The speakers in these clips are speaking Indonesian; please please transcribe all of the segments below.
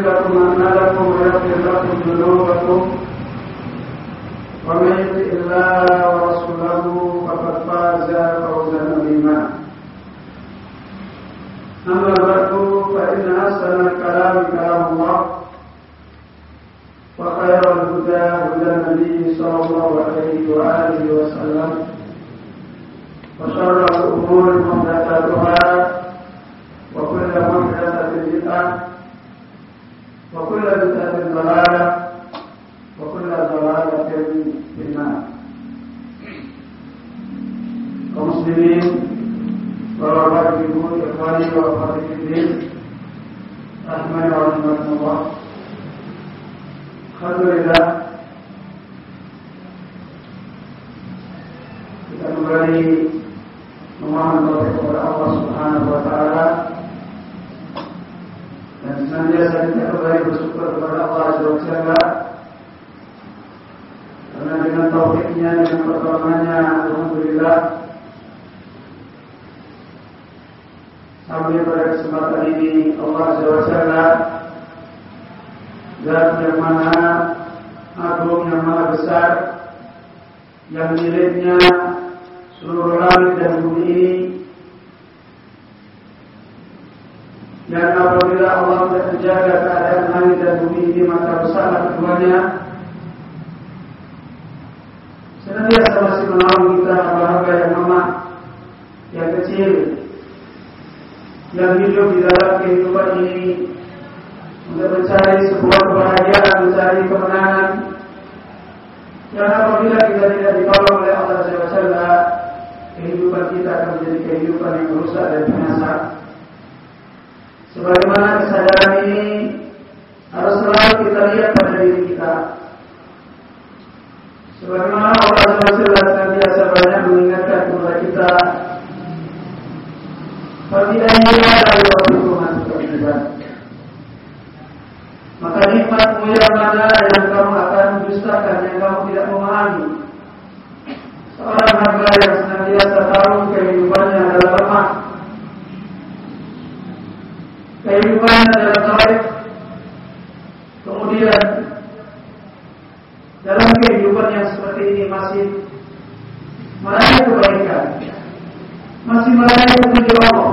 لكم أعمالكم ويغفر لكم ذنوبكم. ومن يطع الله ورسوله فقد فاز فوزا عظيما. أما بعد فإن أحسن الكلام كلام الله. وخير الهدى هدى النبي صلى الله عليه وآله وسلم. وشر الأمور kehidupannya adalah saleh. Kemudian dalam kehidupan yang seperti ini masih meraih kebaikan, masih meraih petunjuk Allah,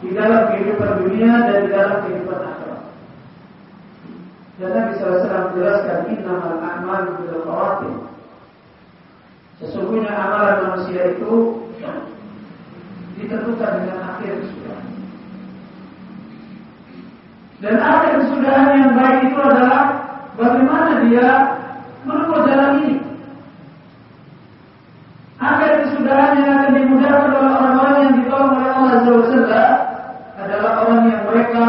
di dalam kehidupan dunia dan di dalam kehidupan akhirat. Dan Nabi SAW menjelaskan innamal a'mal bil khawatim. Sesungguhnya amalan manusia itu ditentukan dengan akhir kesudahan. Dan akhir kesudahan yang baik itu adalah bagaimana dia menempuh jalan ini. Akhir kesudahan yang akan dimudahkan oleh orang-orang yang ditolong oleh Allah Azza adalah orang yang mereka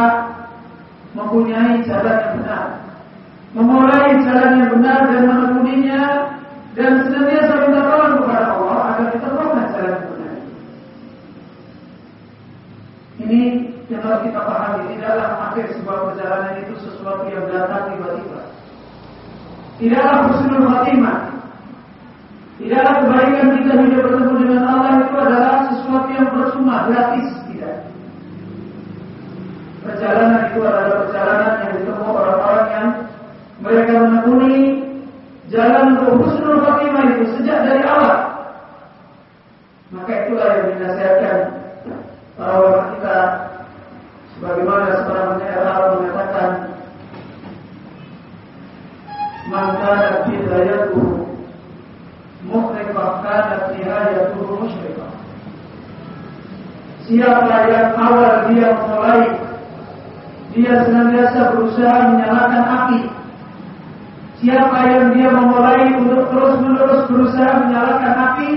mempunyai jalan yang benar. Memulai jalan yang benar dan menekuninya dan senantiasa minta tolong kepada Allah agar ditemukan jalan yang benar. Ini yang harus kita pahami. Tidaklah akhir sebuah perjalanan itu sesuatu yang datang tiba-tiba. Tidaklah husnul khatimah. Tidaklah kebaikan kita hidup bertemu dengan Allah itu adalah sesuatu yang percuma, gratis. Perjalanan itu adalah perjalanan yang ditempuh orang-orang yang mereka menekuni jalan untuk husnul itu sejak dari awal. Maka itulah yang dinasihatkan para ulama kita sebagaimana seorang penyair mengatakan man kanat bidayatuhu muhriqah kanat nihayatuhu musyrikah Siapa yang awal dia mulai Dia senantiasa berusaha menyalakan api Siapa yang dia memulai untuk terus-menerus berusaha menyalakan api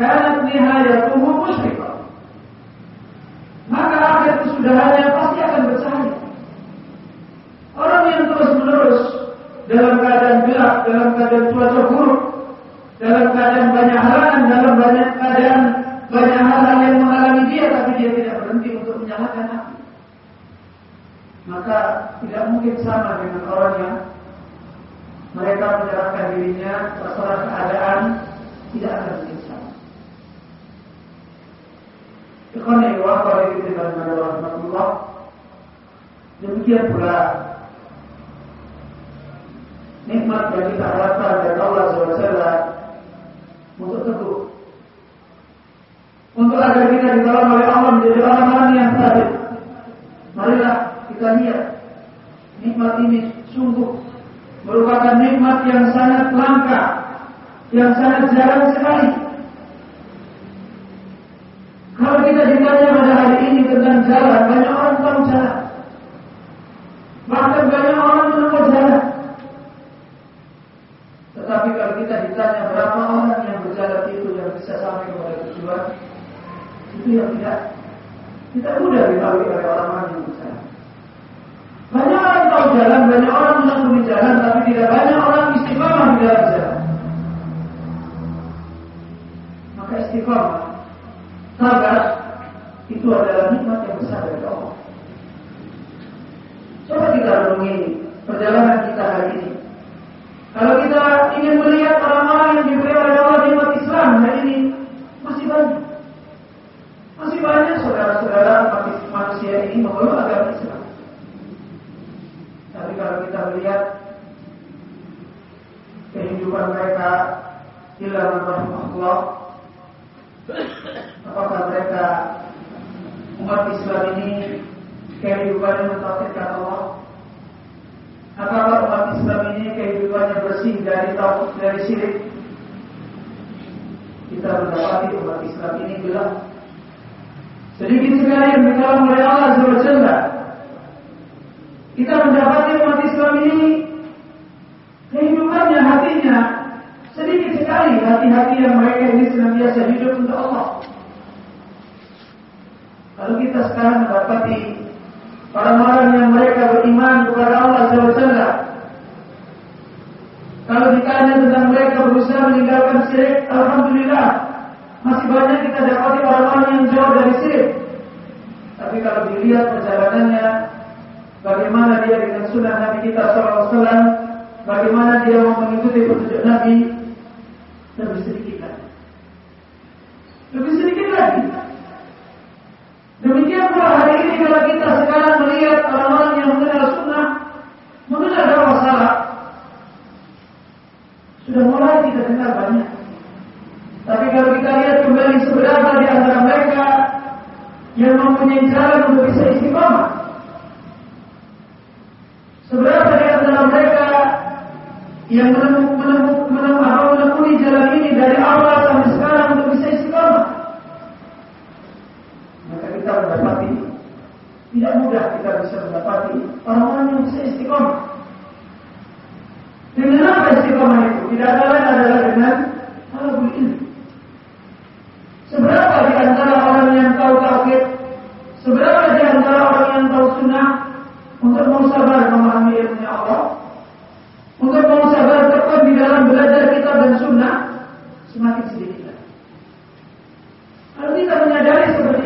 Kanat nihayatuhu musyrikah Maka akhir kesudahannya pasti akan bercahaya Orang yang terus-menerus dalam keadaan gelap, dalam keadaan cuaca buruk, dalam keadaan banyak halangan, dalam banyak keadaan banyak hal-hal yang mengalami dia, tapi dia tidak berhenti untuk menyalakan. Maka tidak mungkin sama dengan orang yang mereka menyerahkan dirinya terserah keadaan tidak akan mungkin sama. Ikhwan yang rahmatullah Demikian pula nikmat yang kita harapkan dari Allah SWT untuk teguh. Untuk agar kita ditolong oleh Allah menjadi orang-orang yang tak lihat. Nikmat ini sungguh merupakan nikmat yang sangat langka, yang sangat jarang sekali. Kalau kita ditanya pada hari ini tentang jalan, banyak orang tahu jalan. Bahkan banyak orang menemukan jalan. Tetapi kalau kita ditanya berapa orang yang berjalan itu yang bisa sampai kepada tujuan, itu yang tidak tidak mudah diketahui oleh orang tahu jalan, banyak orang menekuni jalan, tapi tidak banyak orang istiqomah di dalam jalan. Maka istiqomah, sabar, itu adalah nikmat yang besar dari Allah. Coba kita renungi perjalanan kita hari ini. Kalau kita ingin melihat orang-orang yang diberi oleh Allah nikmat Islam hari ini, masih banyak. Masih banyak saudara-saudara manusia ini memeluk agama kita melihat kehidupan mereka hilang Allah, apakah mereka umat Islam ini kehidupannya mentauhidkan Allah? Apakah umat Islam ini kehidupannya bersih dari tauhid dari syirik? Kita mendapati umat Islam ini gelap. Sedikit sekali yang dikatakan oleh Allah Subhanahu kita mendapati ini kehidupannya hatinya sedikit sekali hati-hati yang mereka ini senantiasa hidup untuk Allah. Lalu kita sekarang mendapati orang-orang yang mereka beriman kepada Allah SWT. Kalau ditanya tentang mereka berusaha meninggalkan syirik, Alhamdulillah masih banyak kita dapati orang-orang yang jauh dari syirik. Tapi kalau dilihat perjalanannya bagaimana dia dengan sunnah Nabi kita SAW, bagaimana dia mau mengikuti petunjuk Nabi, lebih sedikit lagi. Lebih sedikit lagi. Demikian pula hari ini kalau kita sekarang melihat orang-orang yang mengenal sunnah, mengenal dakwah salah, sudah mulai kita dengar banyak. Tapi kalau kita lihat kembali seberapa di antara mereka yang mempunyai jalan untuk bisa istiqomah, Seberapa di antara mereka yang menemuk, menemuk, menemuk, menemui jalan ini dari awal sampai sekarang untuk bisa istiqomah? Maka kita mendapati tidak mudah kita bisa mendapati orang-orang yang bisa istiqomah. Dengan apa istiqomah itu? Tidak ada lain adalah dengan talabul ilmu. Seberapa di antara orang yang tahu tauhid, seberapa di antara orang yang tahu sunnah, untuk mau sabar memahami ilmu Allah, untuk mau sabar tekun di dalam belajar kitab dan sunnah, semakin sedikit. Kalau kita menyadari seperti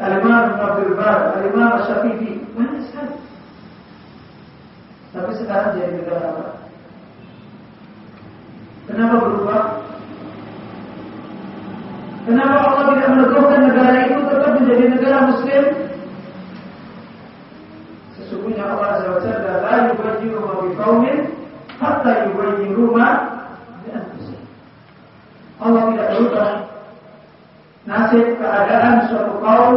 Al-Imam Abdul Bar, Al-Imam Syafi'i, banyak sekali. Tapi sekarang jadi negara apa? Kenapa berubah? Kenapa Allah tidak meneguhkan negara itu tetap menjadi negara Muslim? Sesungguhnya Allah SWT la yubayiru ma biqaumin hatta yubayiru ma Allah tidak berubah nasib keadaan suatu kaum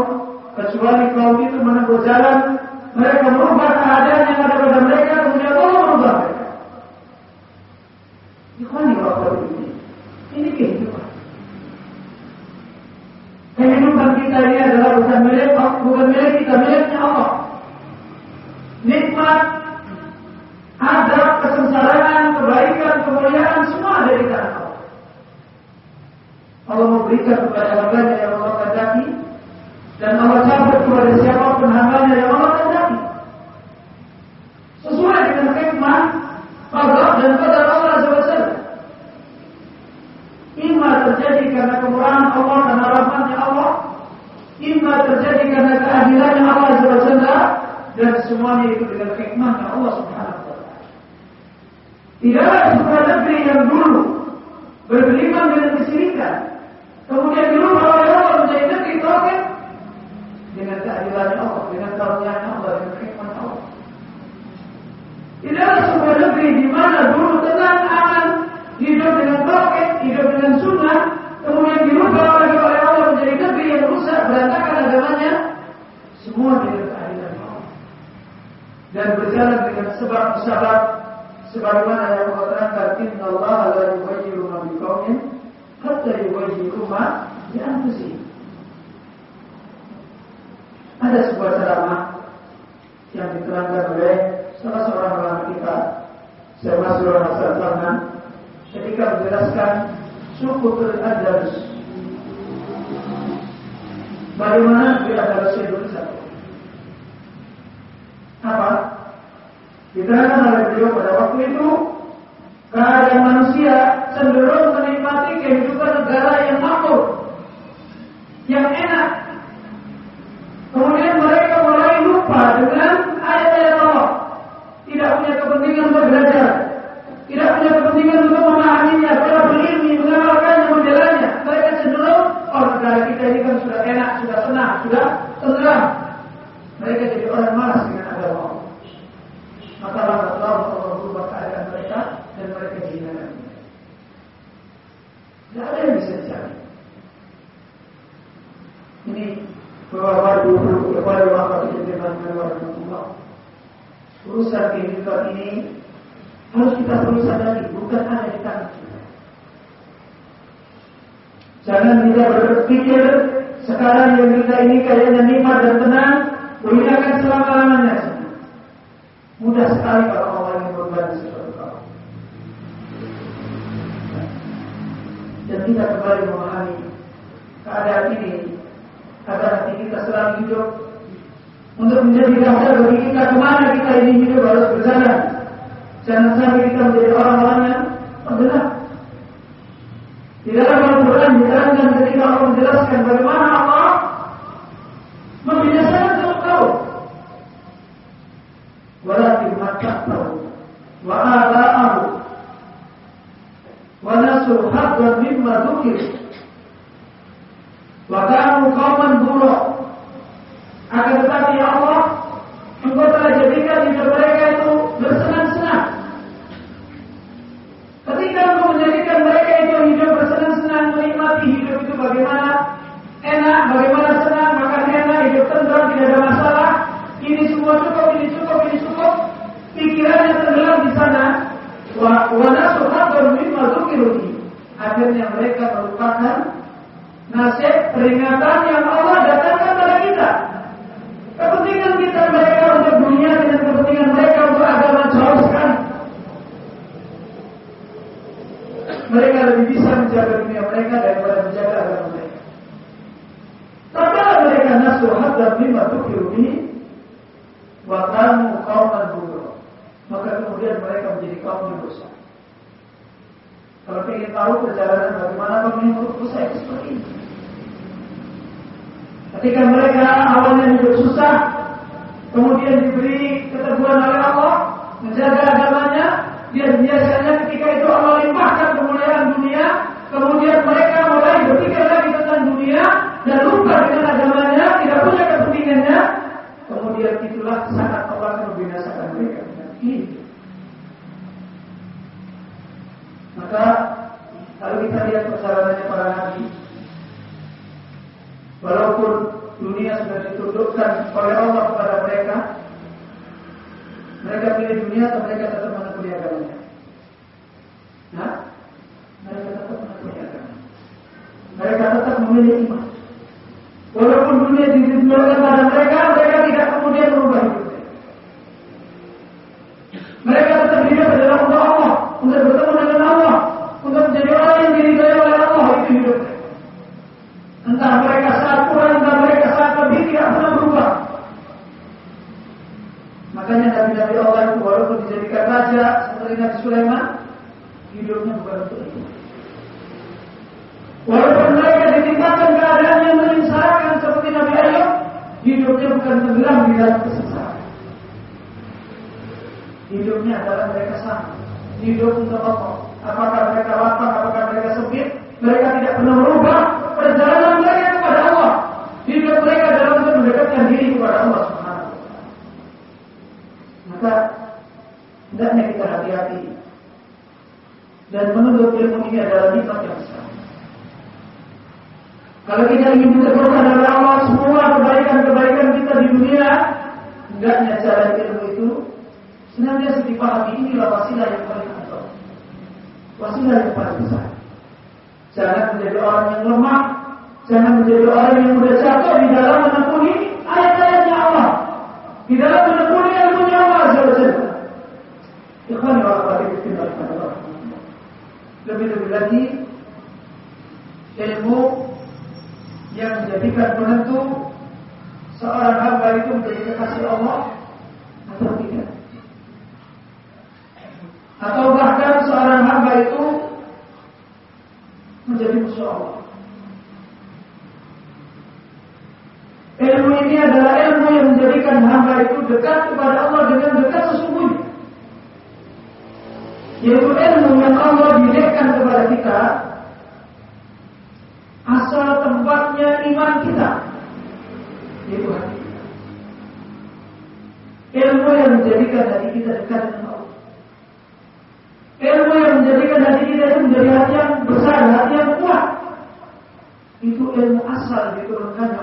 kecuali kaum itu menempuh jalan mereka merubah keadaan yang ada pada mereka kemudian Allah merubah. Ikhwani waktu ini ini kehidupan. Kehidupan kita ini adalah bukan milik bukan milik kita miliknya Allah. Nikmat adab kesengsaraan kebaikan kemuliaan semua dari kita. tangan Allah. Allah memberikan kepada con la madre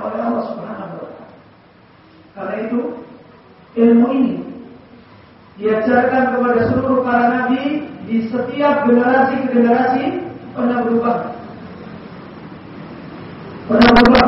oleh Allah Subhanahu wa. Karena itu ilmu ini diajarkan kepada seluruh para nabi di setiap generasi ke generasi pernah berubah. Pernah berubah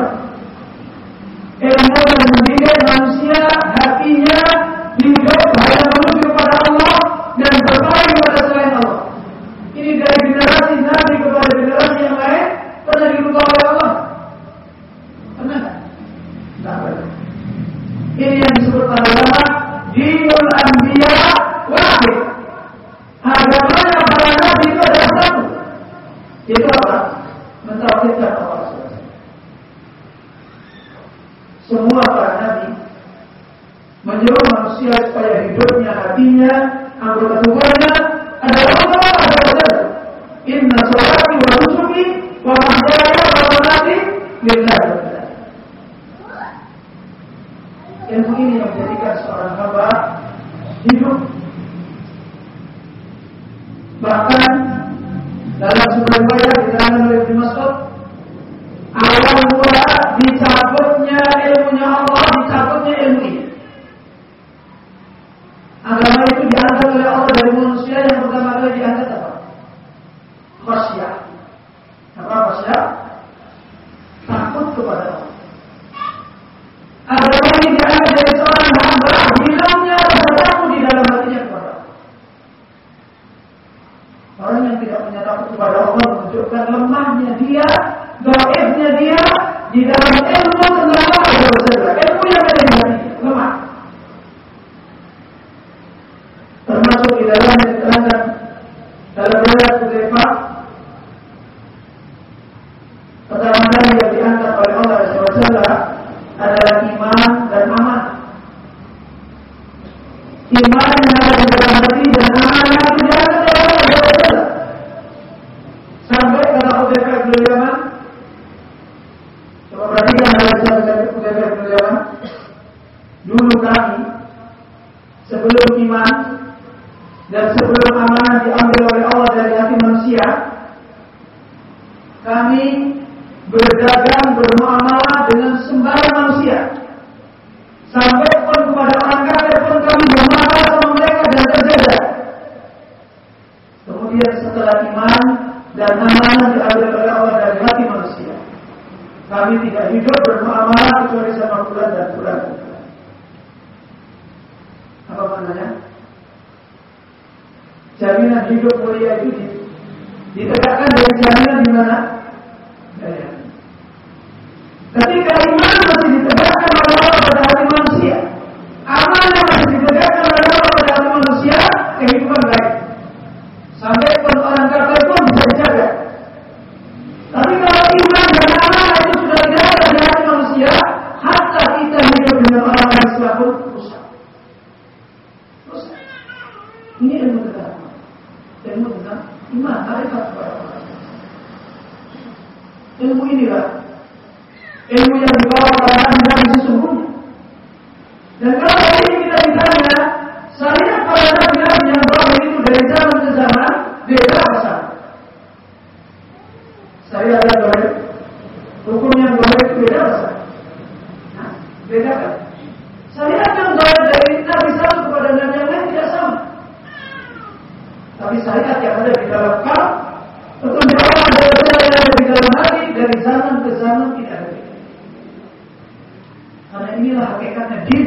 inilah hakikatnya din.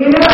Inilah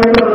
Gracias.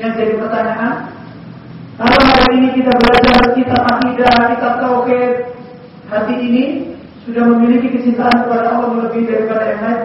yang jadi pertanyaan kalau hari ini kita belajar kita akidah, kita tauhid, hati ini sudah memiliki kecintaan kepada Allah lebih daripada yang lain.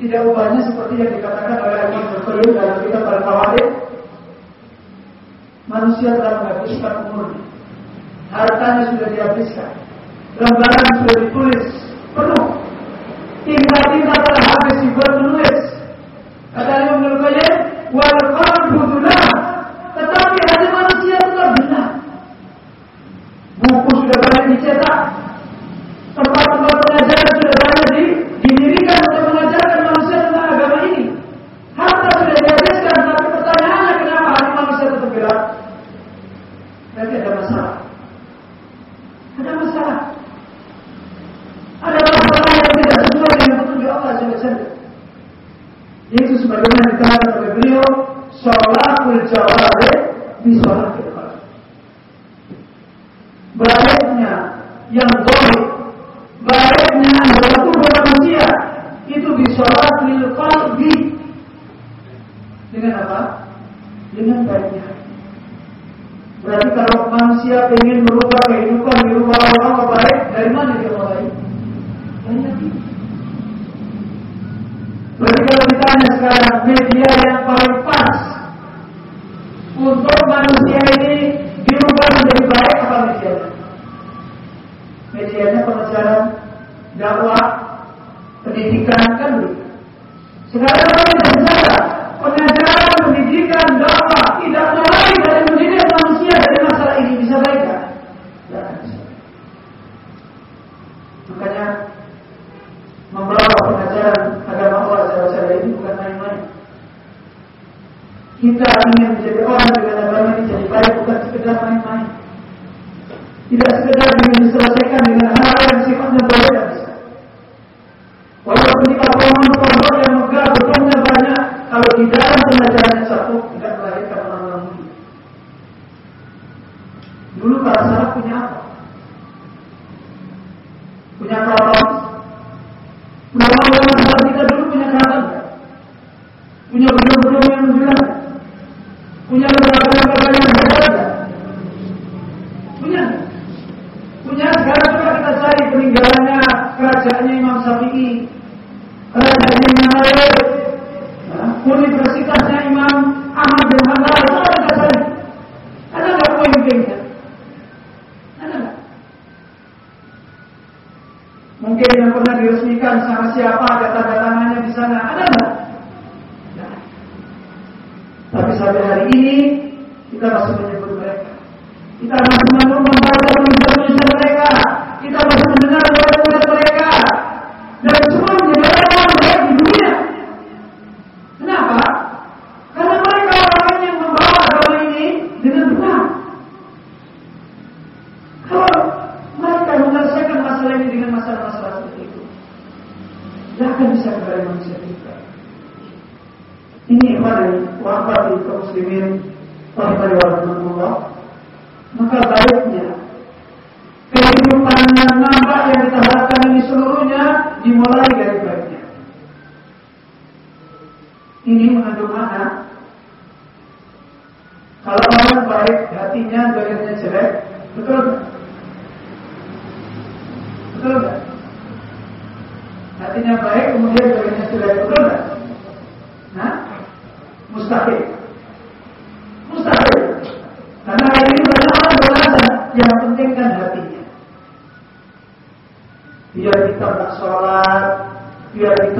Tidak ubahnya seperti yang dikatakan oleh Imam Bukhari dalam kitab Al-Qawaid. Manusia telah menghabiskan umurnya. Hartanya sudah dihabiskan. Lembaran sudah ditulis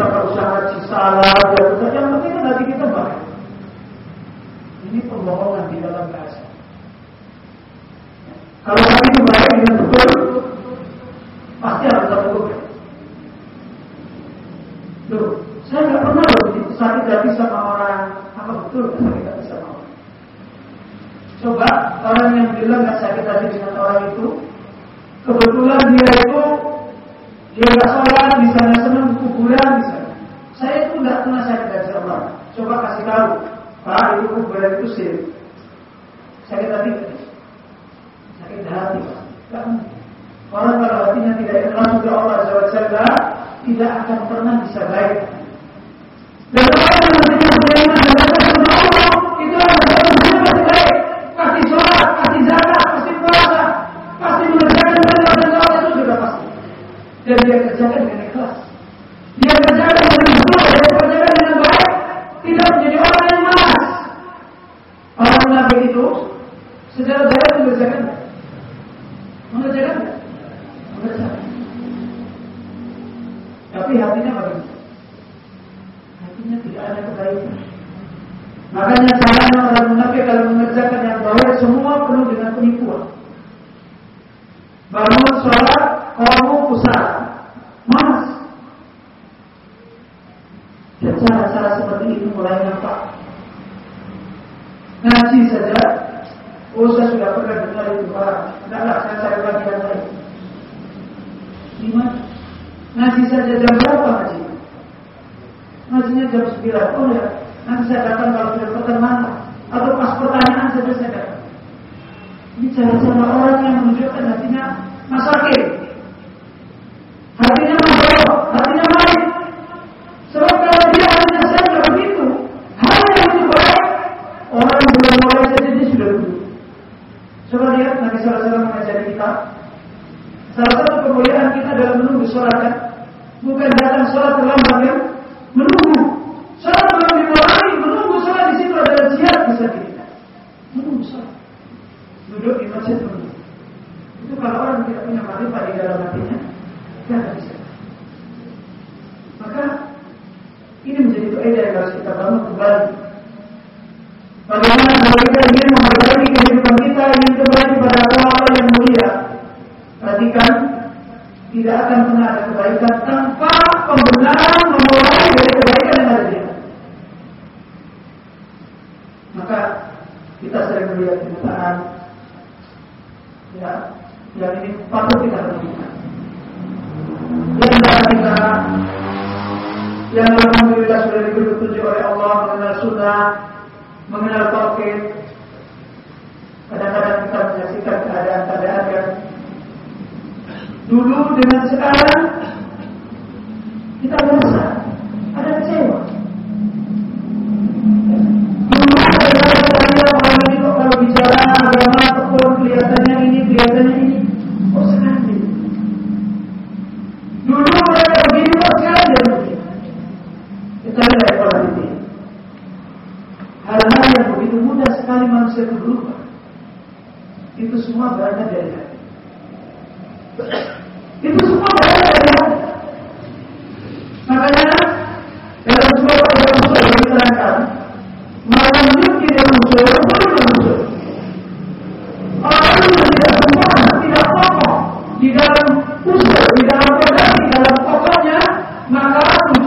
kita usaha cisalah salah dan benar. Yang penting kan hati kita baik. Ini pembohongan di dalam bahasa. Kalau hati itu baik dengan betul, pasti akan terpuruk. Loh, saya nggak pernah loh sakit hati sama orang. Apa betul sakit hati sama orang? Coba orang yang bilang nggak sakit hati dengan orang itu, kebetulan dia itu dia nggak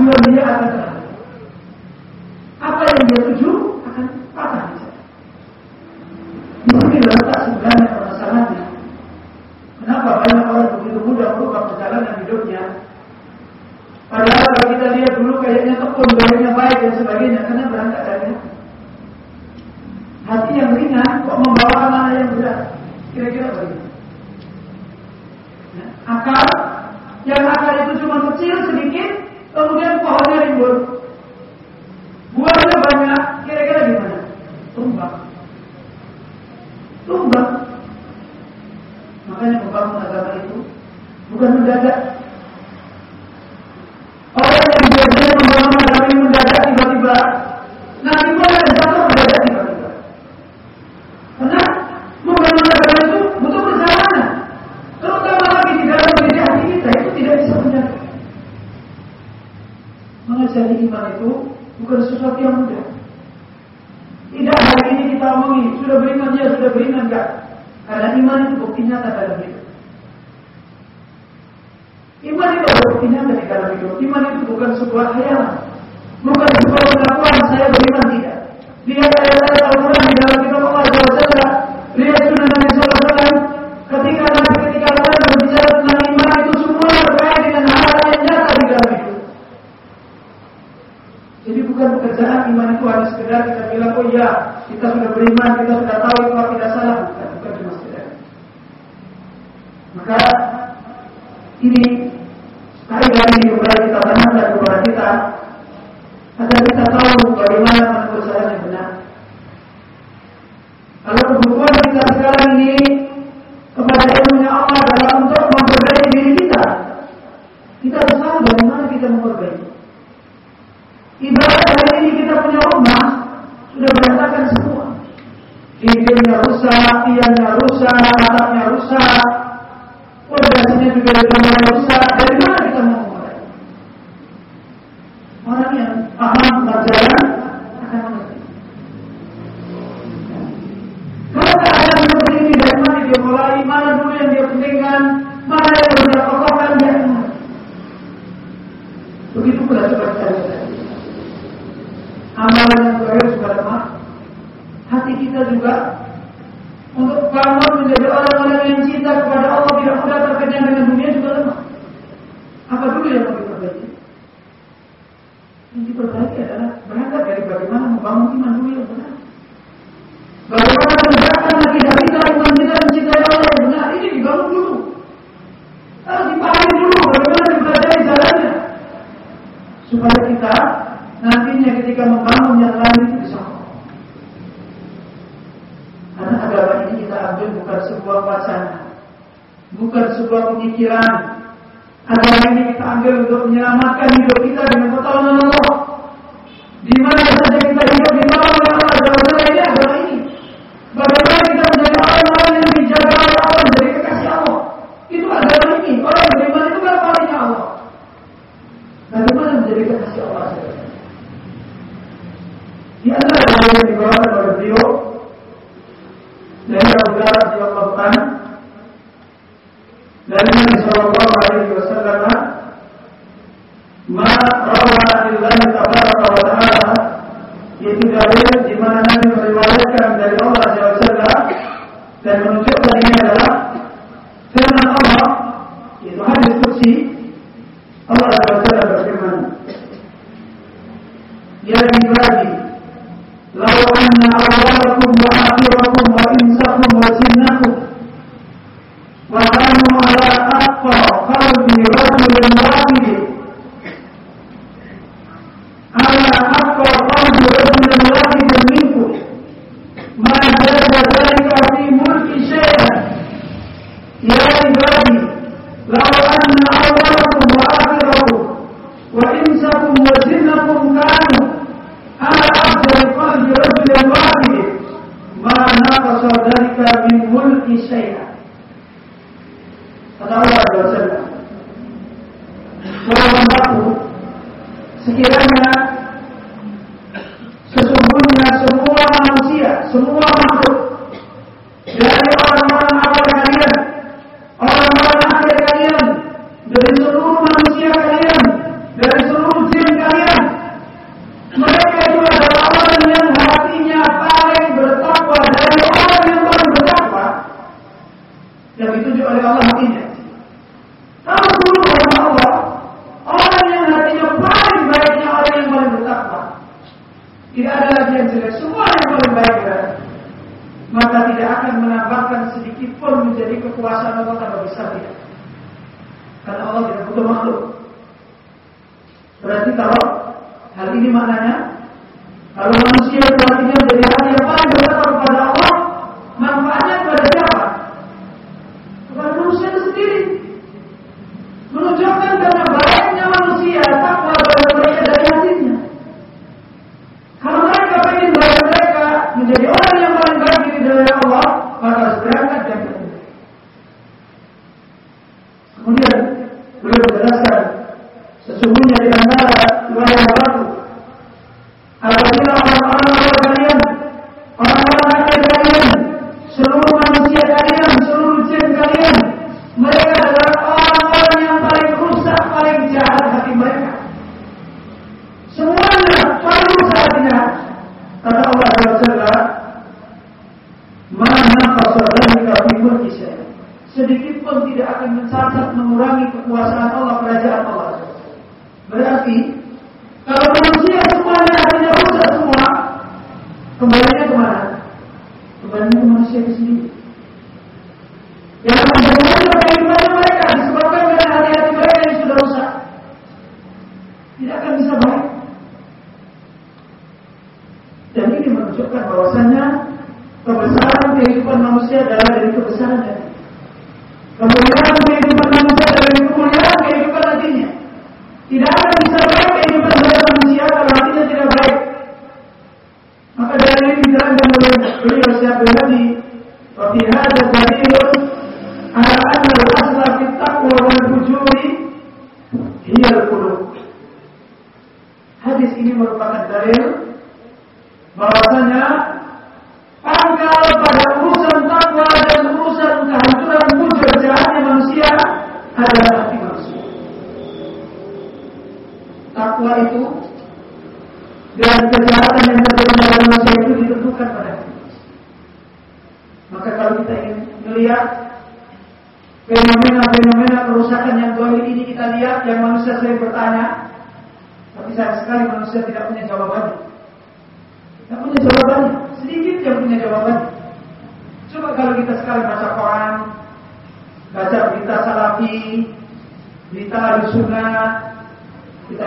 tujuan dia akan terhalang. Apa yang dia tuju akan patah di sana. Di sini letak sebenarnya permasalahannya. Kenapa banyak orang begitu mudah merubah perjalanan hidupnya? Padahal kalau kita lihat dulu kayaknya tekun, kayaknya baik dan sebagainya, karena berangkat dari hati yang ringan kok membawa amanah yang berat. Kira-kira begitu. Ya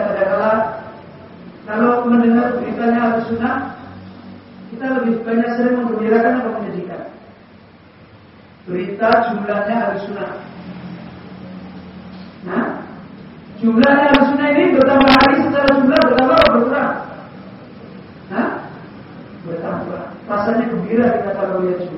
tidak kalau mendengar beritanya harus sunnah kita lebih banyak sering menggembirakan atau menyedihkan. Berita jumlahnya harus sunnah. Nah jumlahnya harus sunnah ini bertambah hari secara jumlah bertambah atau berkurang. Nah bertambah. Rasanya gembira kita kalau lihat jumlah.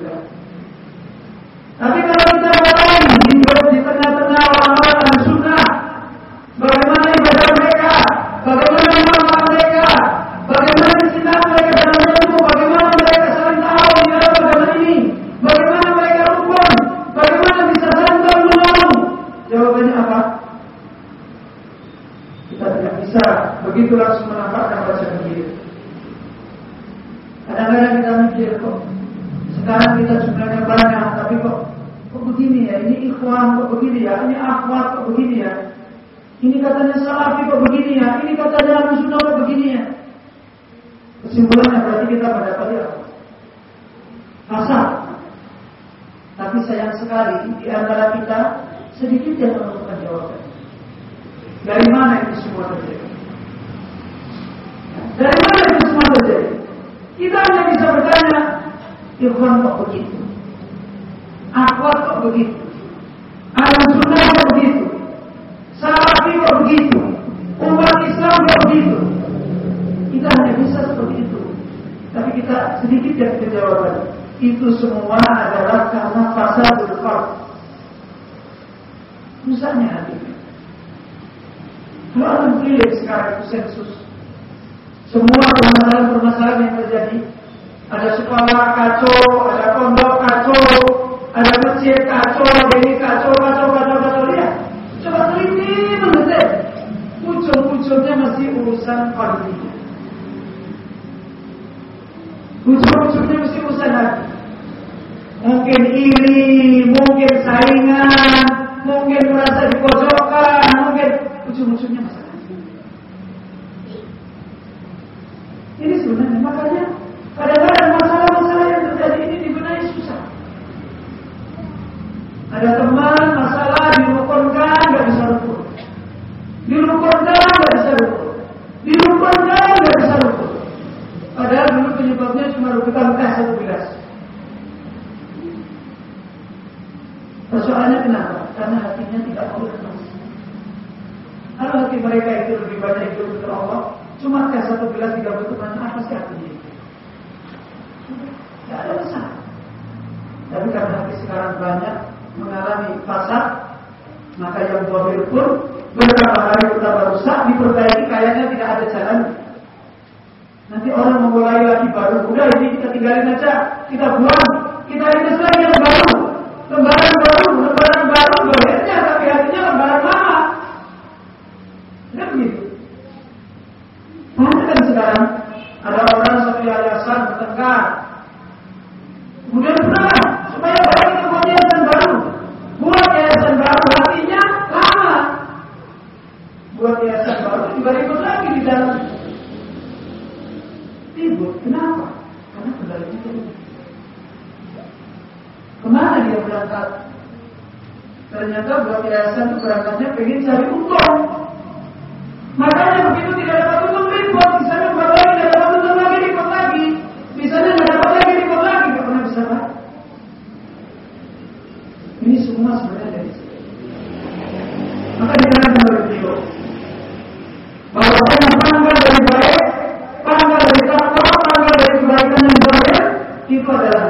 Itu adalah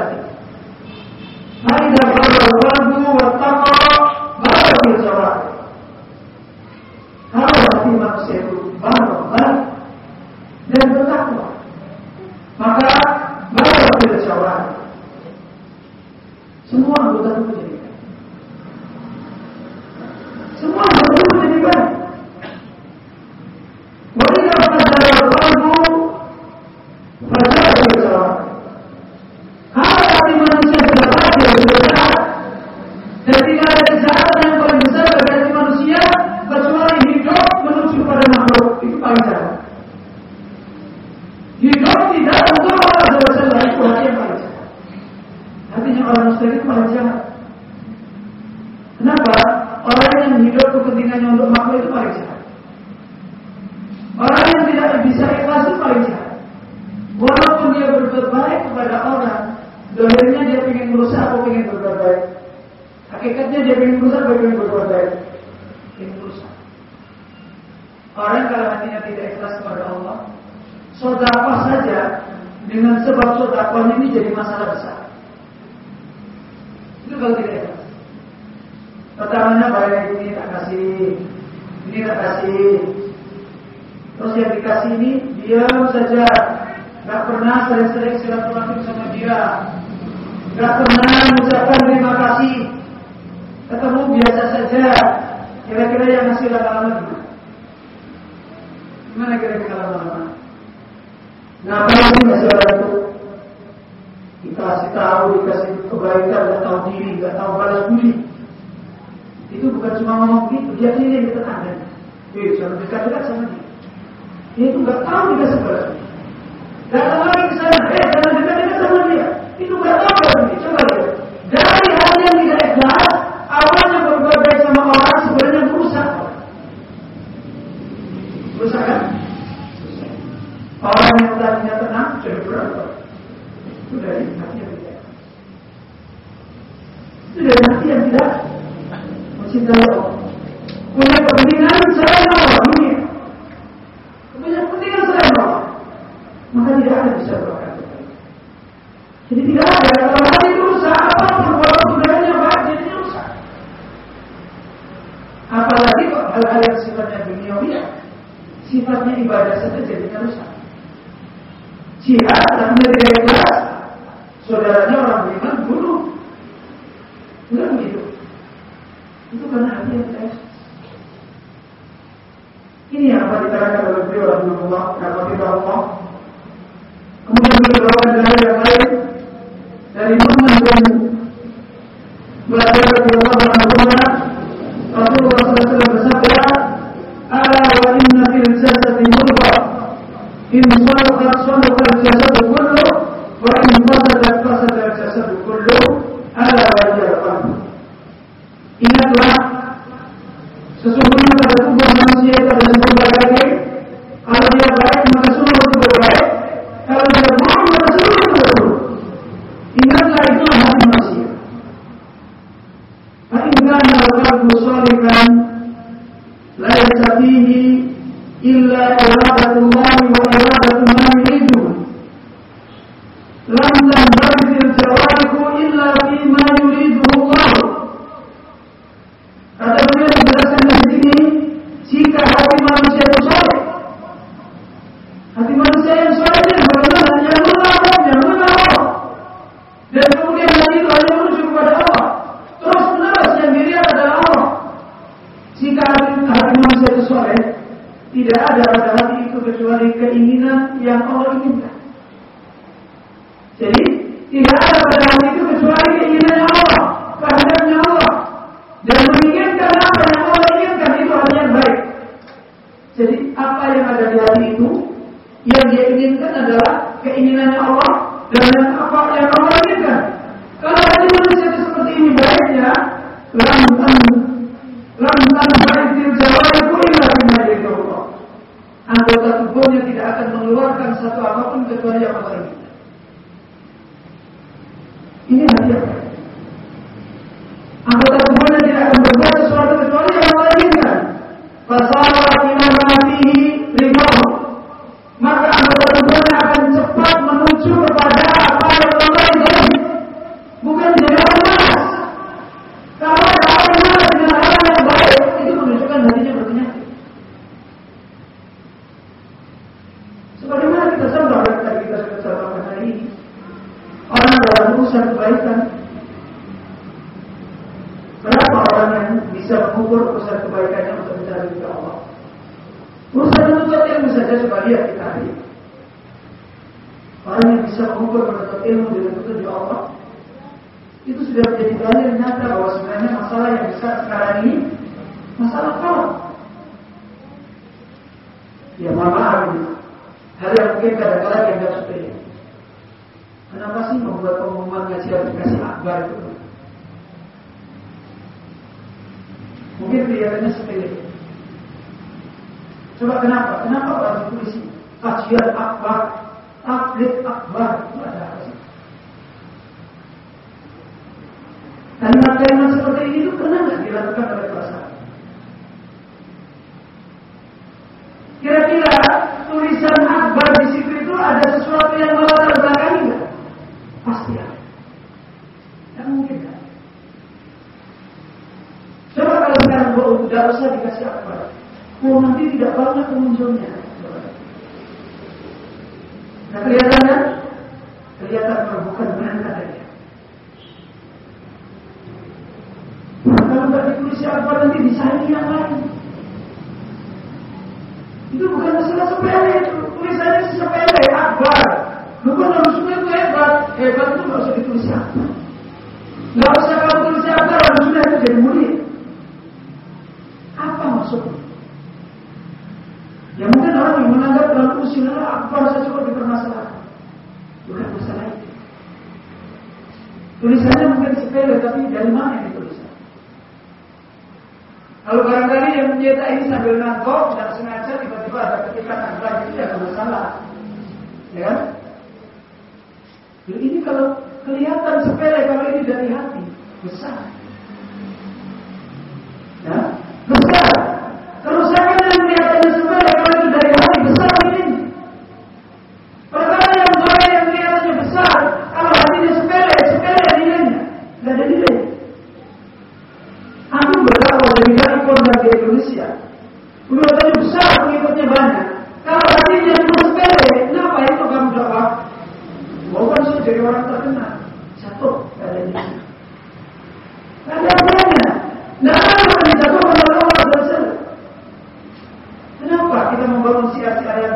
Coba kita membangun sia-sia ayat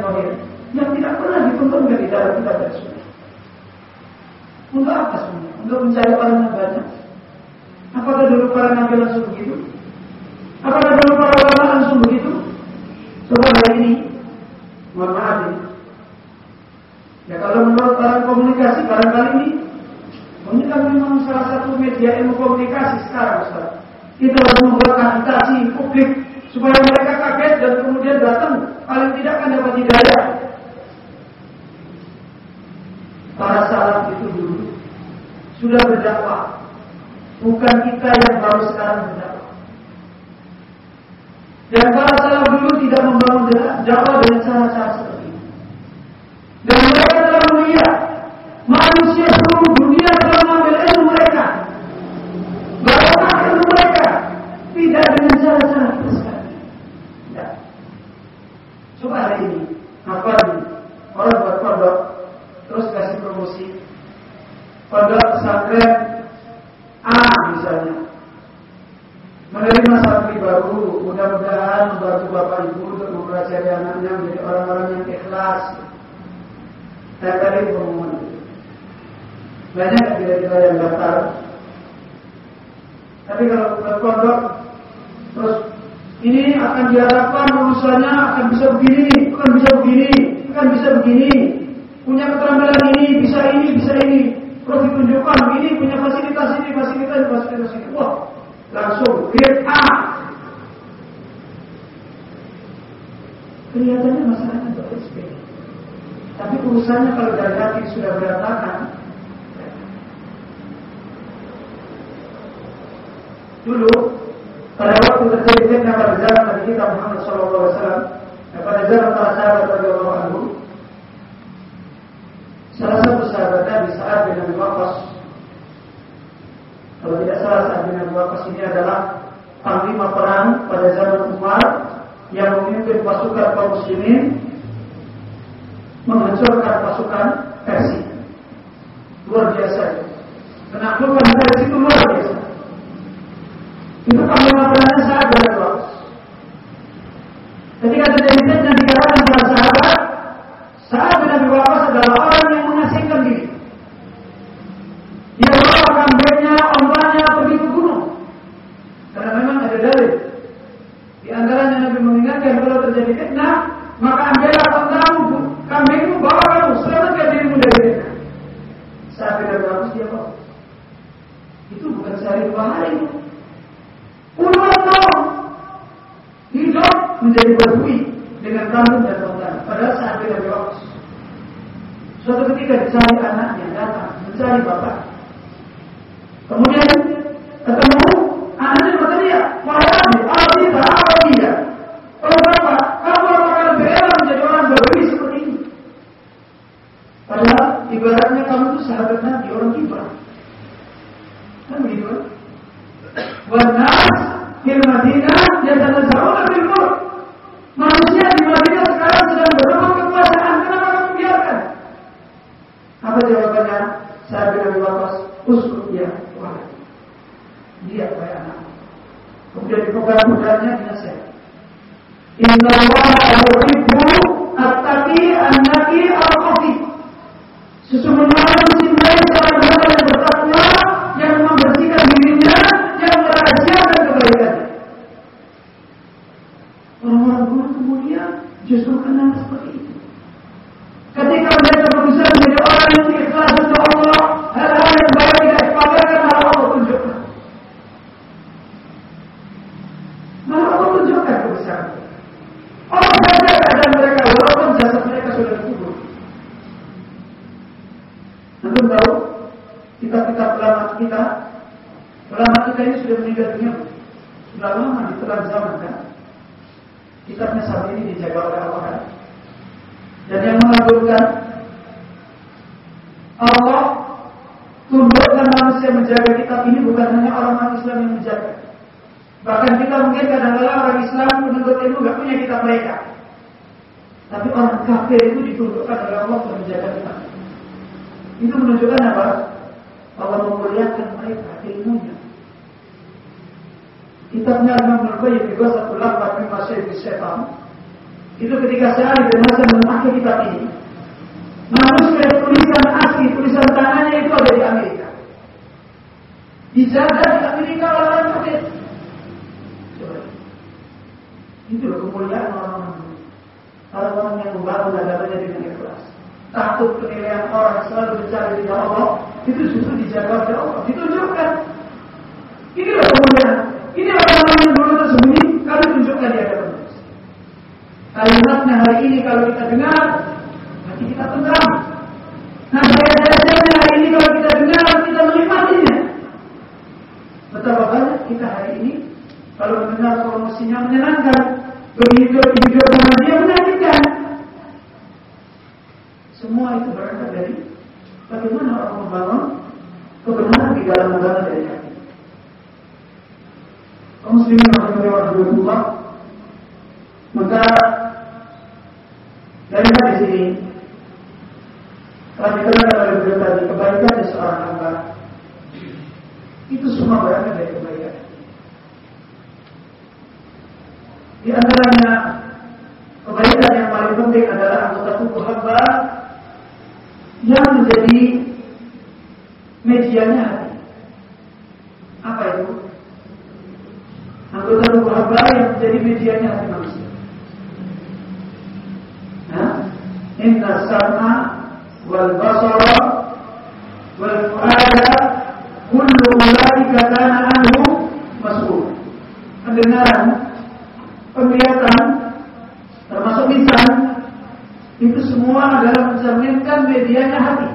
yang tidak pernah dituntunkan dari dalam kita dan sana. Untuk apa semua? Untuk mencari orang yang banyak. Apakah dulu para nabi langsung begitu? Apakah dulu para ulama langsung begitu? Coba hari ini, mohon maaf ya. Ya kalau menurut para komunikasi barangkali ini, ini kan memang salah satu media ilmu komunikasi sekarang Ustaz. Kita harus membuat kandidasi publik supaya mereka kaget dan kemudian datang paling tidak akan dapat hidayah. Para salaf itu dulu sudah berdakwah. Bukan kita yang baru sekarang berdakwah. Dan para salaf dulu tidak membangun dakwah dengan cara-cara seperti ini. Dan mereka telah melihat manusia seluruh Kemudian justru kenal seperti itu. Ketika mereka berusaha menjadi orang yang ikhlas untuk Allah, hal-hal yang baik tidak dipamerkan malah Allah tunjukkan. Malah Allah tunjukkan kebesaran. Allah saja keadaan mereka walaupun jasad mereka sudah dikubur. Antum tahu kitab-kitab ulama kita, ulama kita ini sudah meninggal dunia sudah lama di telan zaman kan. Kitabnya saat ini dijaga oleh Allah kan. Dan yang mengabulkan Allah tundukkan manusia menjaga kitab ini bukan hanya orang Islam yang menjaga. Bahkan kita mungkin kadang-kadang orang Islam menuntut ilmu nggak punya kitab mereka. Tapi orang kafir itu ditundukkan oleh Allah menjaga kitab. Itu menunjukkan apa? Allah memuliakan mereka ilmunya. Kitabnya Imam Al-Qayyim juga satu lambat mimma syekh syaitan itu ketika saya bin Hasan memakai kitab ini. Manuskrip tulisan asli, tulisan tangannya itu ada di Amerika. Dijaga di Amerika oleh orang kafir. Itu loh kemuliaan orang-orang Orang-orang yang membangun agamanya dengan ikhlas. Takut penilaian orang selalu mencari di Allah. Itu justru dijaga oleh Allah. Ditunjukkan. Ini loh kemuliaan. Ini orang-orang yang dulu tersembunyi. Kami tunjukkan di hadapan Kalimatnya hari ini kalau kita dengar, hati kita tenang. Nah, ayat-ayatnya hari ini kalau kita dengar, kita menikmatinya. Betapa banyak kita hari ini kalau mendengar promosinya menyenangkan, dengan dia menyakitkan. Semua itu berangkat dari bagaimana orang membangun kebenaran di dalam agama dari hati. Kaum muslimin rahimahullah maka dari hadis ini telah diterangkan oleh beliau tadi kebaikan seorang hamba itu semua berangkat dari kebaikan. Di antaranya kebaikan yang paling penting adalah anggota tubuh hamba yang menjadi medianya hati. Apa itu? Anggota tubuh hamba yang menjadi medianya hati manusia. Inna sama wal basara wal fuada kullu ulaika kana anhu mas'ul. Pendengaran, penglihatan, termasuk lisan, Itu semua adalah mencerminkan medianya hati.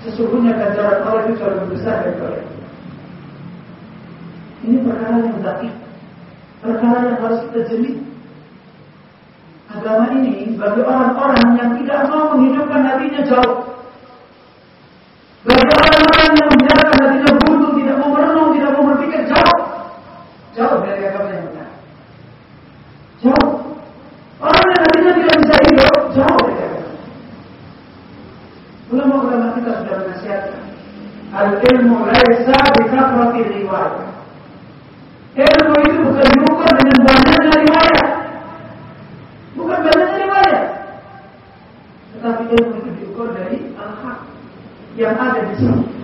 Sesungguhnya ganjaran Allah itu jauh lebih besar daripada. Ini perkara yang baik, perkara yang harus kita jeli. Agama ini bagi orang-orang yang tidak mau menghidupkan hatinya jauh. Bagi orang-orang yang menjaga hatinya العلم ليس بكثرة الرواية علم يدرك يوقع من البنان الرواية bukan badan riwayat tetapi ilmu itu diukur dari al-haq yang ada di sana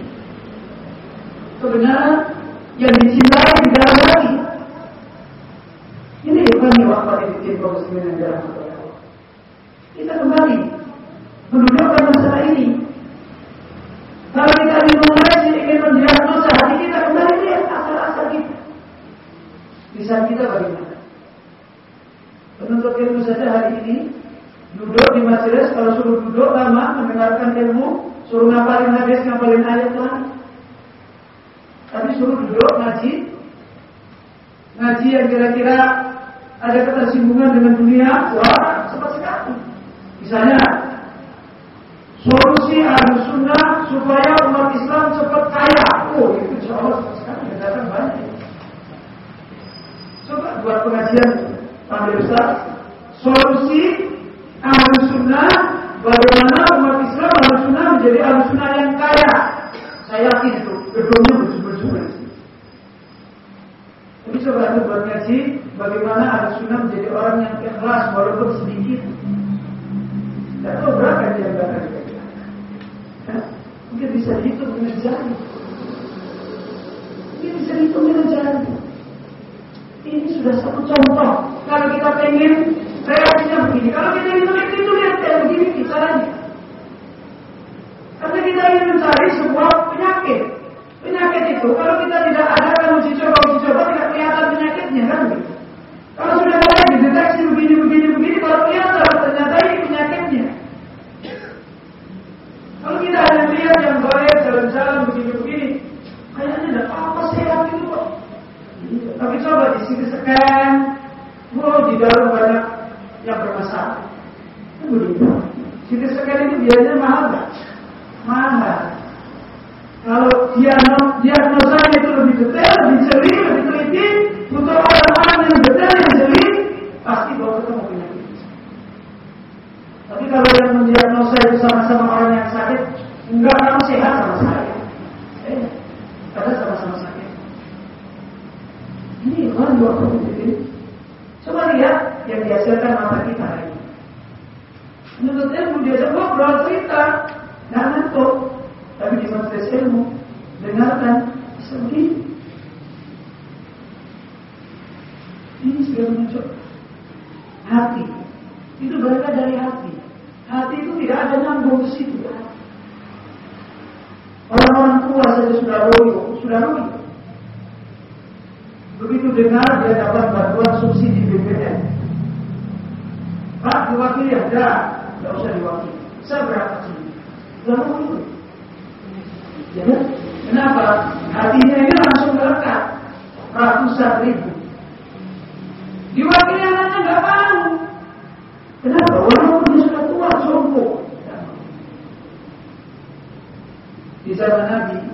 Di zaman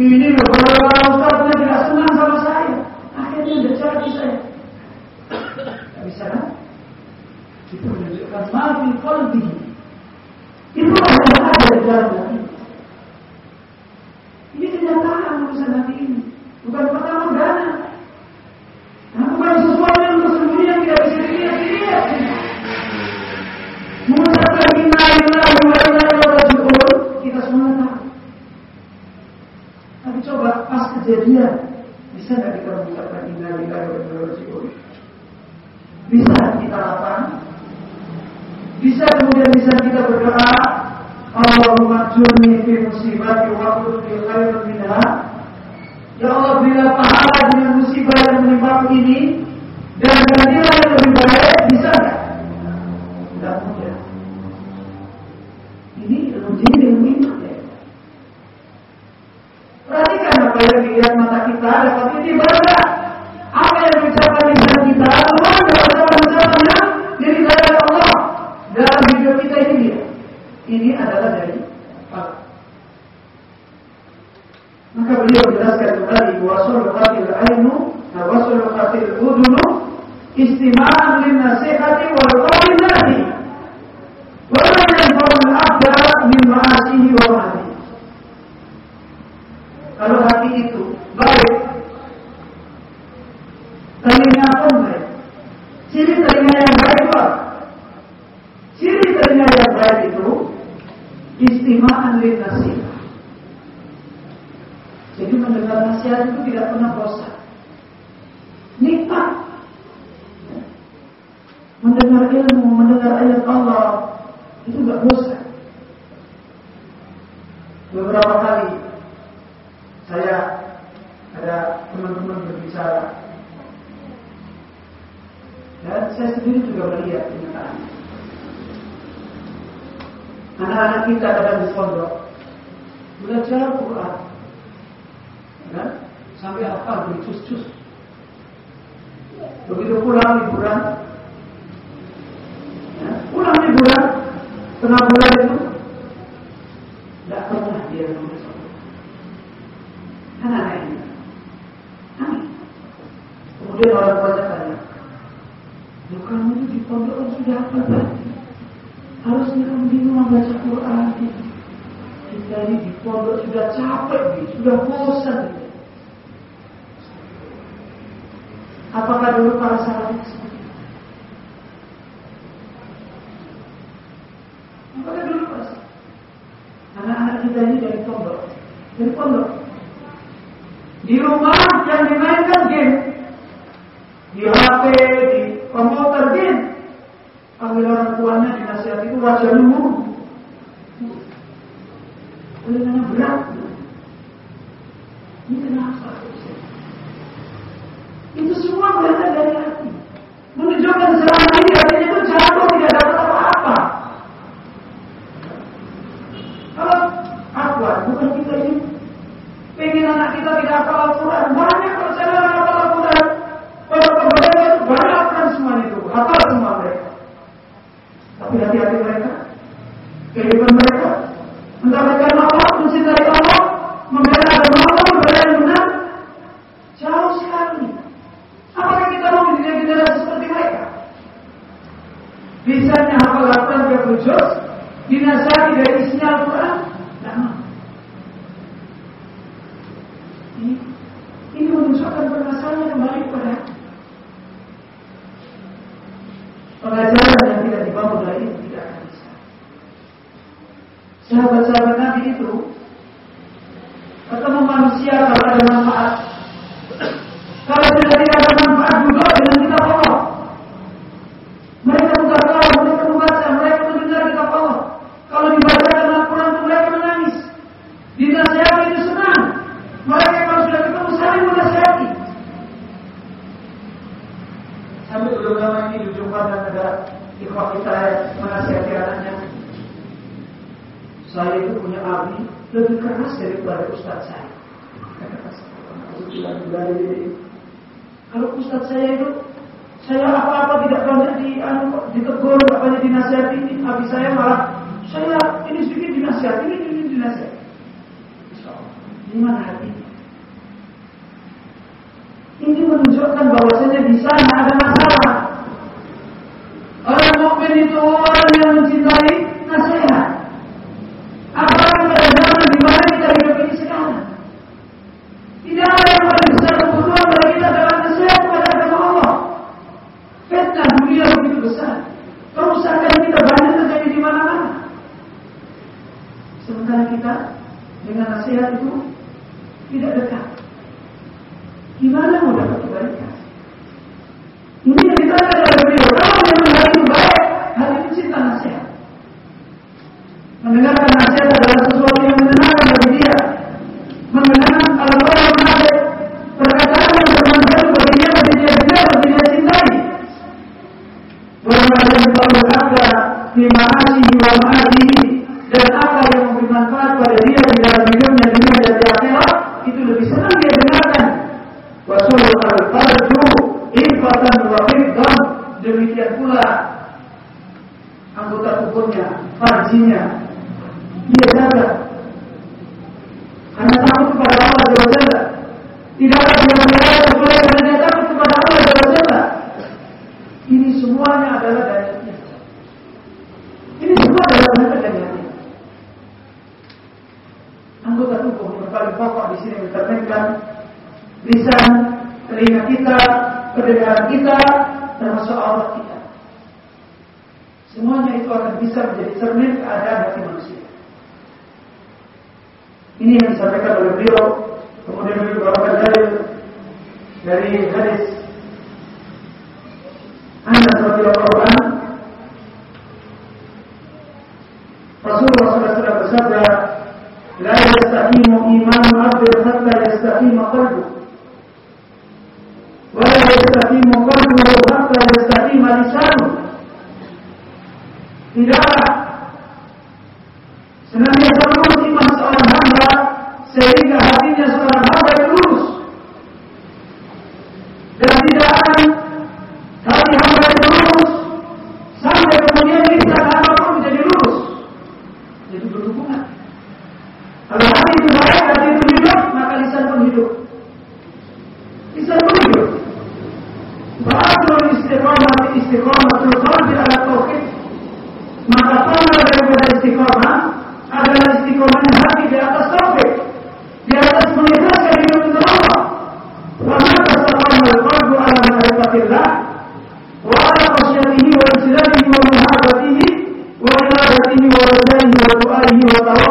ìdí nìkan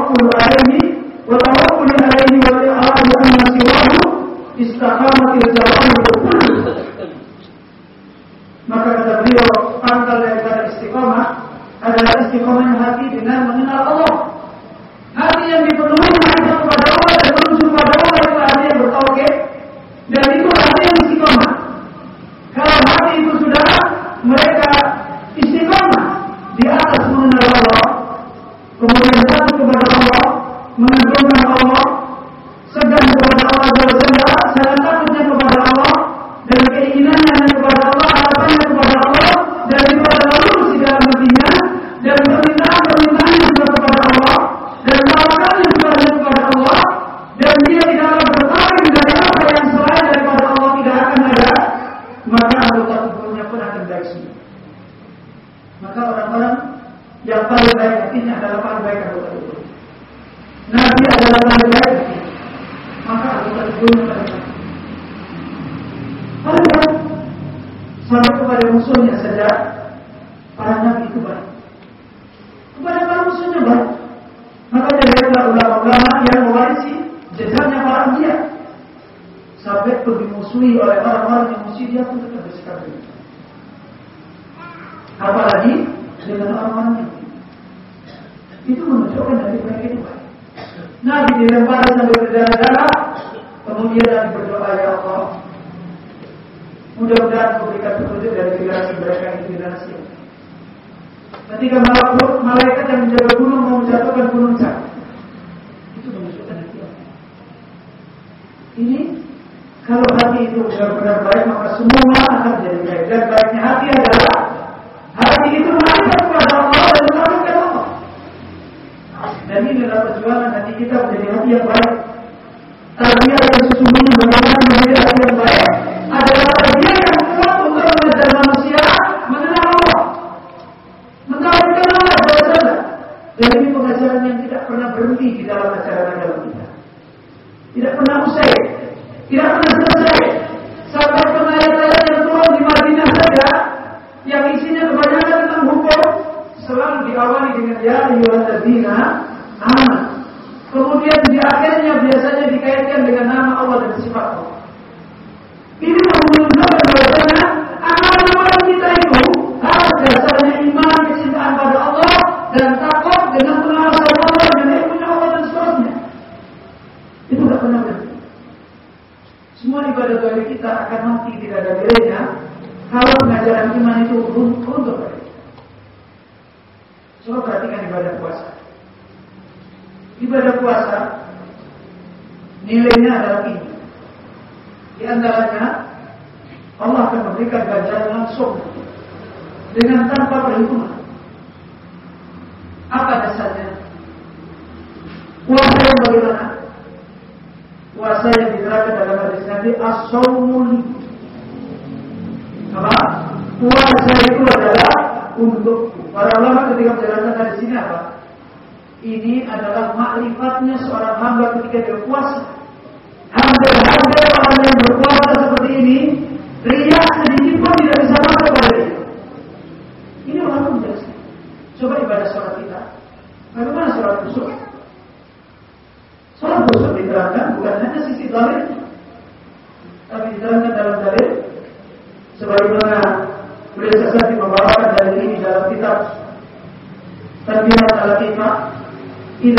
tawakkul alaihi wa tawakkul alaihi wa ala anna siwahu istaqamatil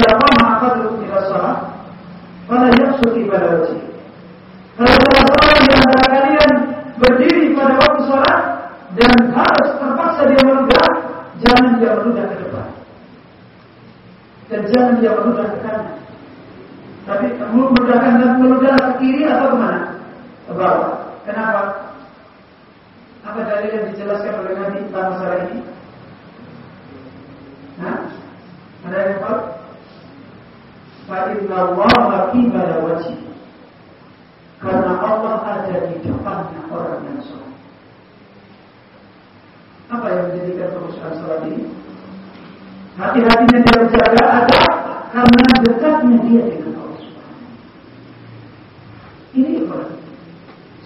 إذا قام أحدكم إلى الصلاة فلا يقصد إلى وجهه Kalau salah seorang di antara kalian berdiri pada waktu sholat dan harus terpaksa dia bergerak, jangan dia menunda ke depan dan jangan dia menunda ke kanan. Tapi memudahkan dan menunda ke kiri atau ke mana? Ke bawah. Kenapa? Apa dalil yang dijelaskan oleh Nabi tentang masalah ini? Nah, Ada yang tahu? Karena Allah ada di depannya orang yang sholat. Apa yang menjadikan perusahaan sholat ini? Hati-hatinya dia berjaga ada karena dekatnya dia dengan Allah Subhanahu. Ini ibadah.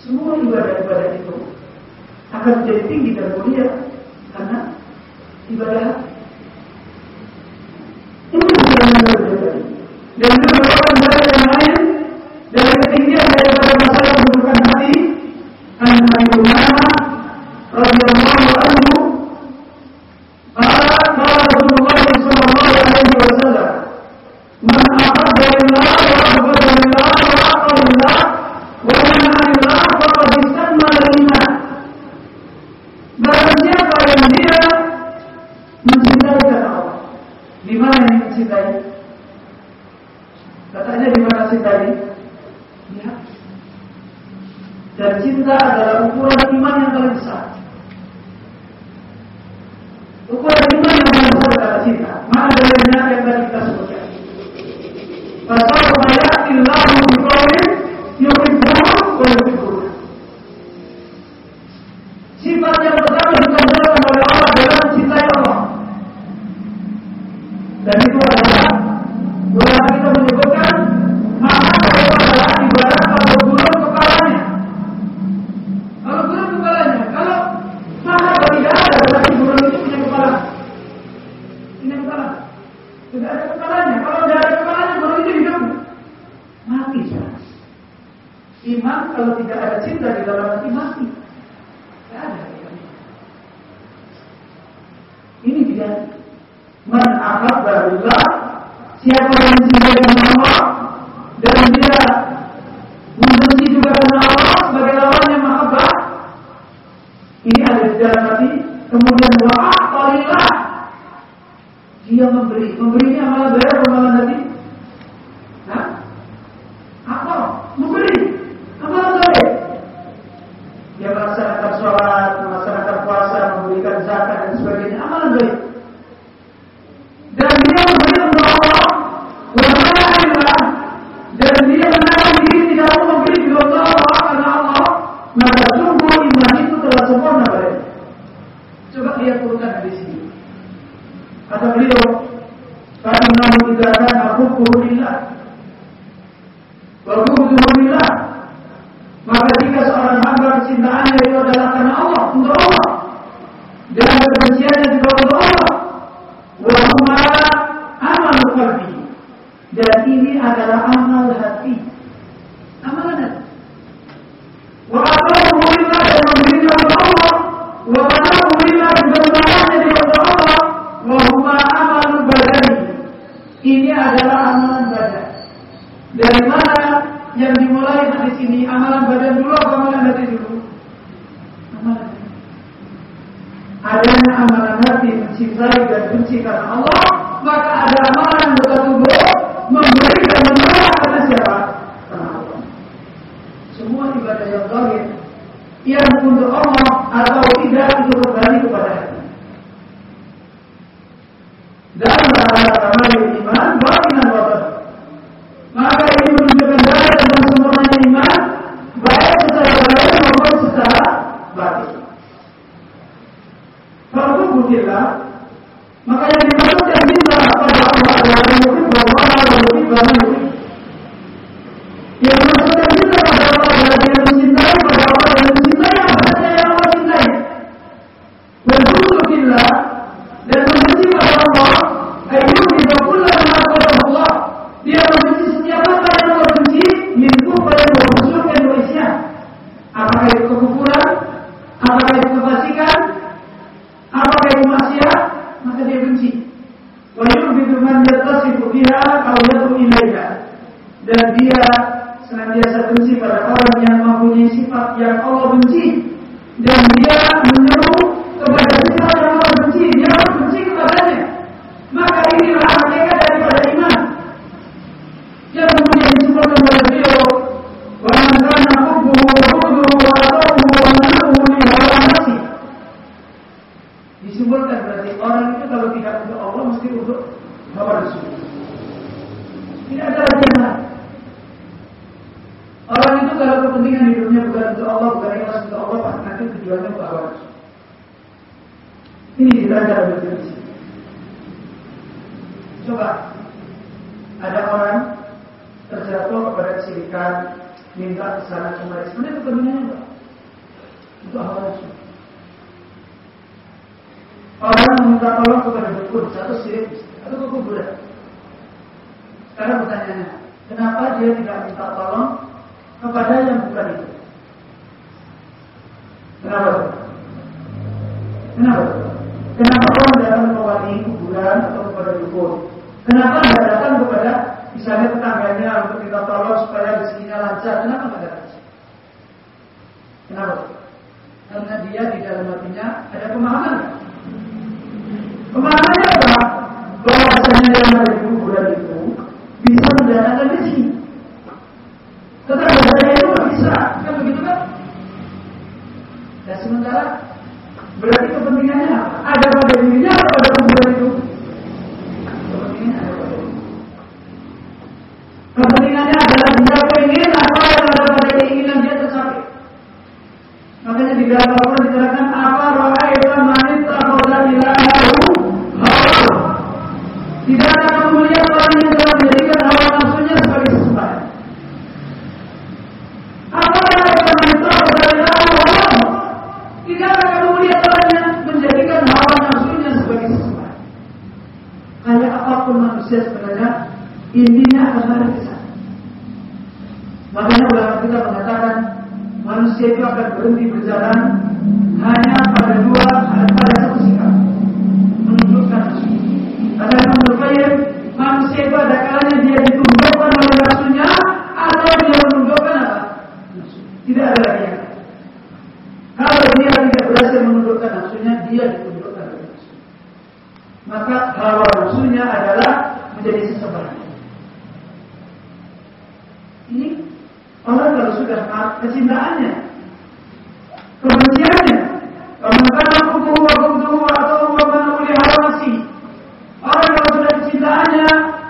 Semua ibadah-ibadah itu akan menjadi tinggi dan mulia karena ibadah. Ini yang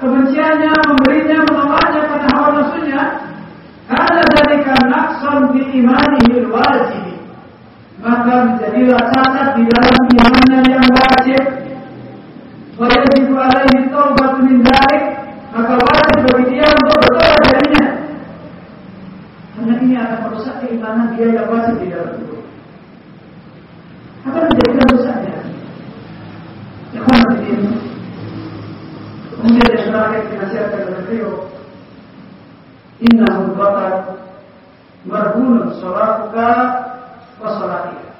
kebenciannya, memberinya, menolaknya pada hawa nafsunya, karena dalika naqsan di imanihil wajib. Maka menjadilah cacat di dalam imannya yang wajib. Wa itu ada di tobat maka wajib bagi dia untuk bertobat darinya. Karena ini akan merusak keimanan dia yang wajib di dalamnya. Inna qad marhunun sholatuka wa salatika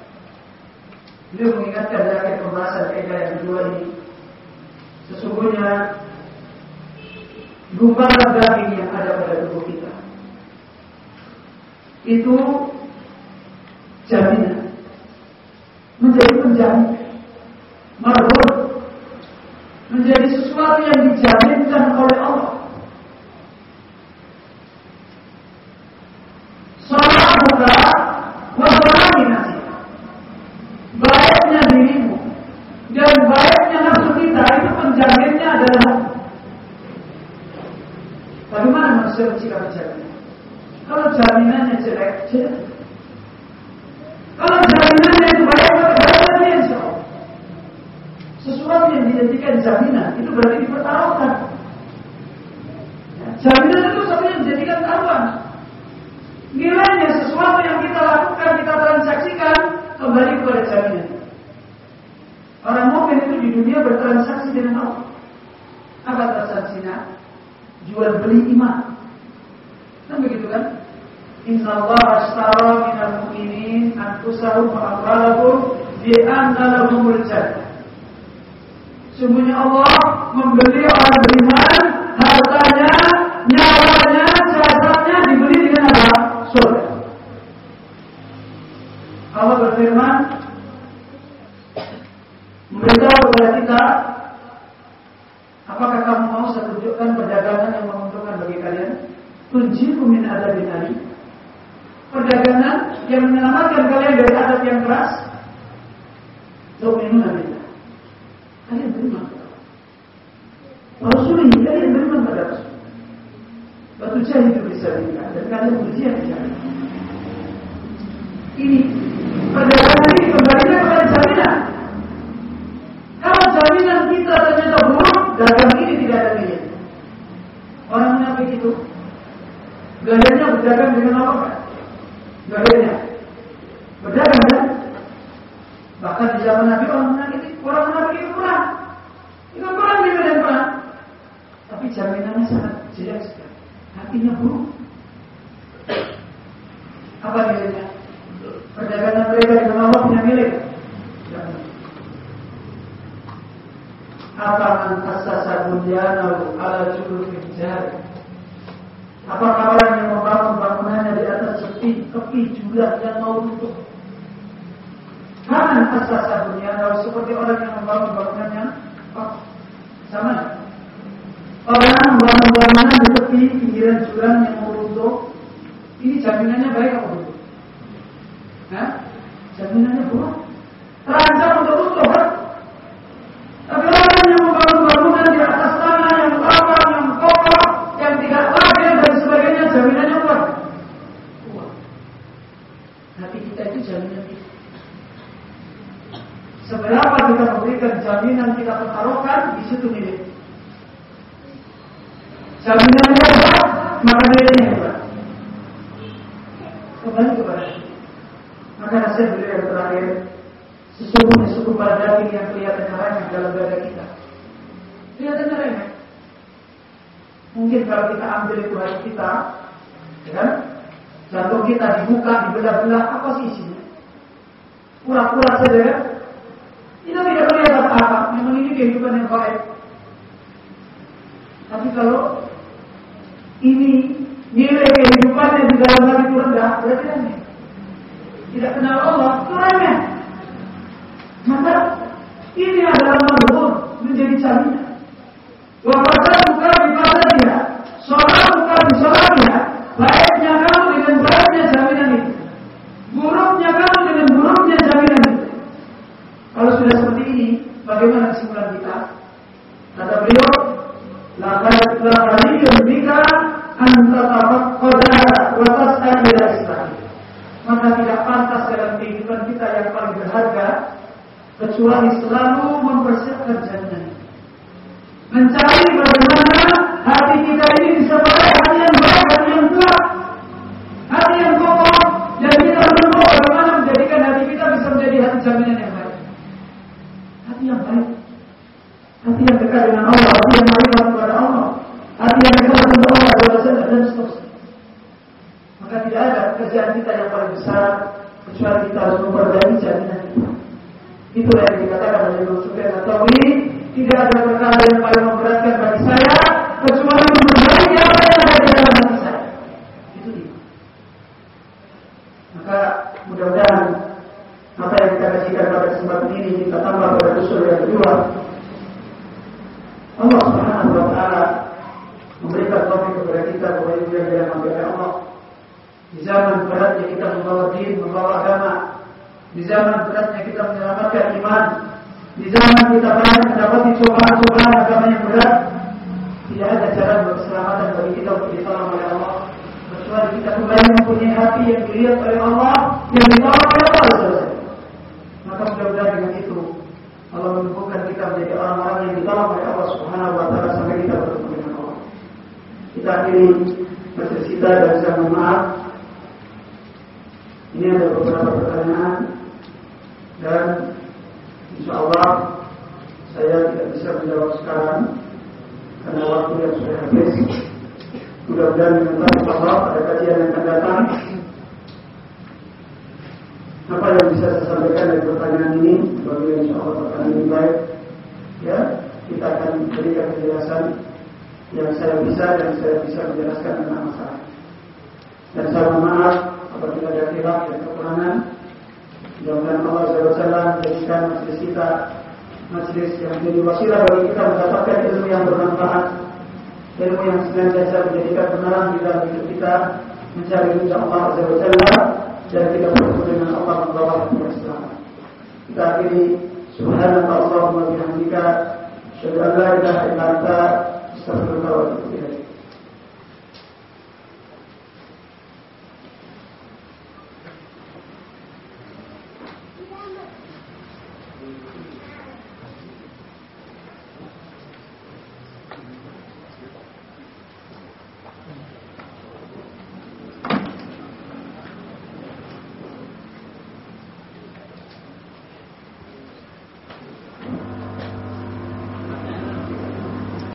beliau mengingatkan dari pembahasan Eka yang kedua ini sesungguhnya gumpalan daging yang ada pada tubuh kita. Itu jaminan. Menjadi penjamin. Marhun menjadi sesuatu yang dijamin. Seharusnya dia apa, maka dia ini hebat. Kembali kepada Maka nasihat beliau yang terakhir, sesungguhnya suku Badai yang kelihatan arahnya dalam dada kita. Kelihatan arahnya. Mungkin kalau kita ambil itu hati kita, ya, kan? jantung kita dibuka, dibelah-belah, apa sih isinya? Kurang-kurang saja ya? Kita tidak kelihatan apa, memang ini kehidupan yang baik. Tapi kalau ini nilai kehidupannya di dalam hati itu rendah, berarti remeh. Tidak kenal Allah, itu remeh. Maka ini adalah menurut menjadi cermin. wafatnya bukan di dia, sholat bukan di sholatnya. Baiknya kamu dengan baiknya jaminan itu, buruknya kamu dengan buruknya jaminan itu. Kalau sudah seperti ini, bagaimana kesimpulan kita? Kata beliau, Maka tidak pantas dalam kehidupan kita yang paling berharga kecuali selalu mempersiapkan jannah. Mencari bagaimana hati kita ini bisa berada hati yang baik, hati yang kuat, hati yang kokoh, dan kita menunggu bagaimana menjadikan hati kita bisa menjadi hati jaminan yang baik. Hati yang baik, hati yang dekat dengan Allah, hati yang baik, people